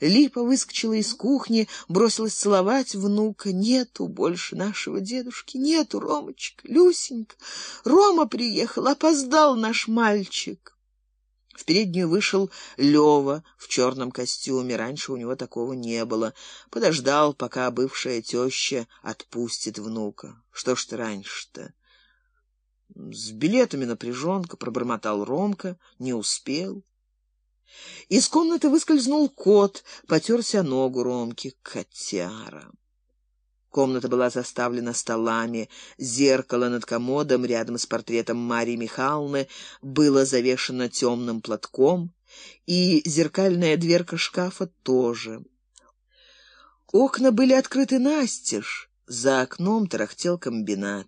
Липа выскочила из кухни, бросилась целовать внука. Нету больше нашего дедушки, нету, Ромочка, Люсенька. Рома приехал, опоздал наш мальчик. В переднюю вышел Лева в черном костюме. Раньше у него такого не было. Подождал, пока бывшая теща отпустит внука. Что ж ты раньше-то? С билетами напряженка, пробормотал Ромка, не успел. Из комнаты выскользнул кот, потерся ногу Ромки. Котяра. Комната была заставлена столами, зеркало над комодом рядом с портретом Марии Михайловны было завешено темным платком, и зеркальная дверка шкафа тоже. Окна были открыты настежь, за окном тарахтел комбинат.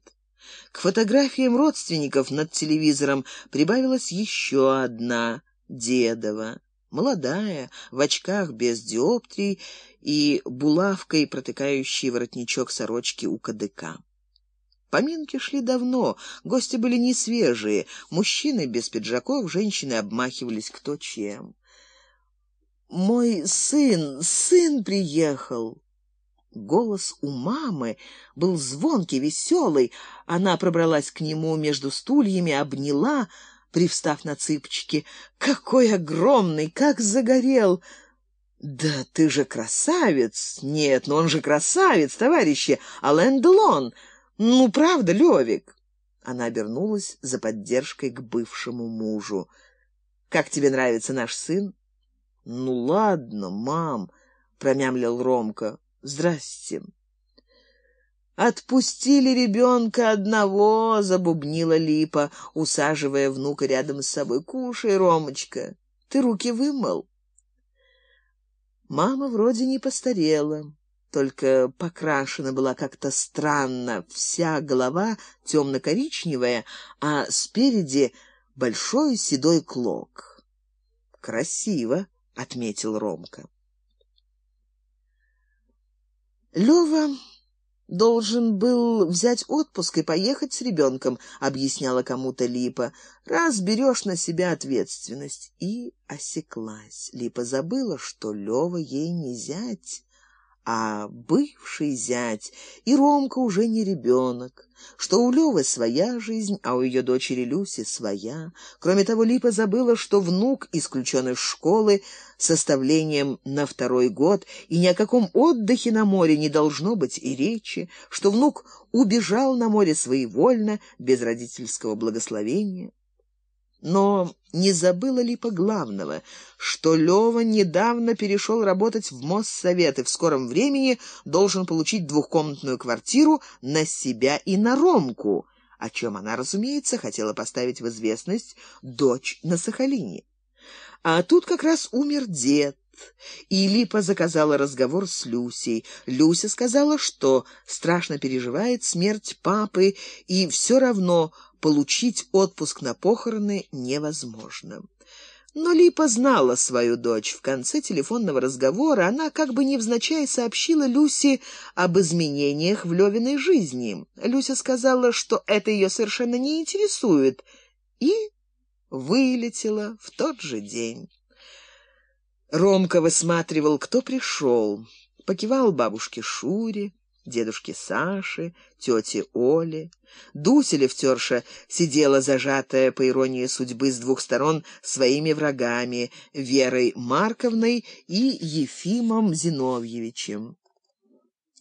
К фотографиям родственников над телевизором прибавилась еще одна Дедова молодая, в очках без диоптрий и булавкой, протыкающей воротничок сорочки у кадыка. Поминки шли давно, гости были не свежие, мужчины без пиджаков, женщины обмахивались кто чем. «Мой сын, сын приехал!» Голос у мамы был звонкий, веселый. Она пробралась к нему между стульями, обняла, привстав на цыпочки. «Какой огромный! Как загорел!» «Да ты же красавец!» «Нет, но он же красавец, товарищи! Ален Делон! Ну, правда, Левик?» Она обернулась за поддержкой к бывшему мужу. «Как тебе нравится наш сын?» «Ну, ладно, мам», — промямлил Ромка. «Здрасте». «Отпустили ребенка одного», — забубнила Липа, усаживая внука рядом с собой. «Кушай, Ромочка, ты руки вымыл?» Мама вроде не постарела, только покрашена была как-то странно, вся голова темно-коричневая, а спереди большой седой клок. «Красиво», — отметил Ромка. Лёва должен был взять отпуск и поехать с ребенком, объясняла кому-то Липа. Раз берешь на себя ответственность и осеклась. Липа забыла, что Лева ей не зять а бывший зять, и Ромка уже не ребенок, что у Левы своя жизнь, а у ее дочери Люси своя. Кроме того, Липа забыла, что внук исключен из школы составлением на второй год, и ни о каком отдыхе на море не должно быть и речи, что внук убежал на море своевольно, без родительского благословения. Но не забыла ли по главного, что Лева недавно перешел работать в Моссовет и в скором времени должен получить двухкомнатную квартиру на себя и на Ромку, о чем она, разумеется, хотела поставить в известность дочь на Сахалине. А тут как раз умер дед, и Липа заказала разговор с Люсей. Люся сказала, что страшно переживает смерть папы и все равно получить отпуск на похороны невозможно. Но Липа знала свою дочь. В конце телефонного разговора она как бы невзначай сообщила Люсе об изменениях в Левиной жизни. Люся сказала, что это ее совершенно не интересует, и вылетела в тот же день. Ромка высматривал, кто пришел. Покивал бабушке Шуре, дедушке Саше, тете Оле. Дуся Левтерша сидела зажатая, по иронии судьбы, с двух сторон своими врагами — Верой Марковной и Ефимом Зиновьевичем.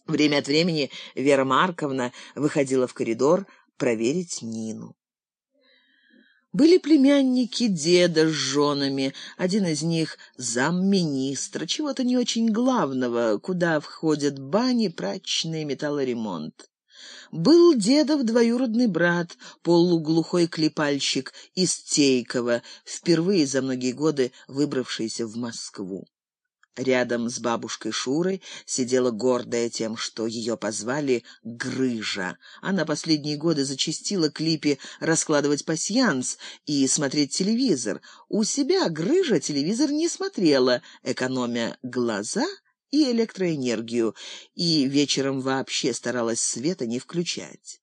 Время от времени Вера Марковна выходила в коридор проверить Нину. Были племянники деда с женами, один из них замминистра, чего-то не очень главного, куда входят бани, прачечные, металлоремонт. Был дедов двоюродный брат, полуглухой клепальщик из Тейкова, впервые за многие годы выбравшийся в Москву. Рядом с бабушкой Шурой сидела гордая тем, что ее позвали Грыжа. Она последние годы зачастила клипе раскладывать пасьянс и смотреть телевизор. У себя Грыжа телевизор не смотрела, экономя глаза и электроэнергию, и вечером вообще старалась света не включать.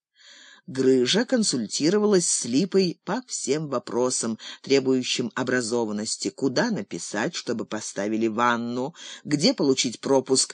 Грыжа консультировалась с Липой по всем вопросам, требующим образованности: куда написать, чтобы поставили ванну, где получить пропуск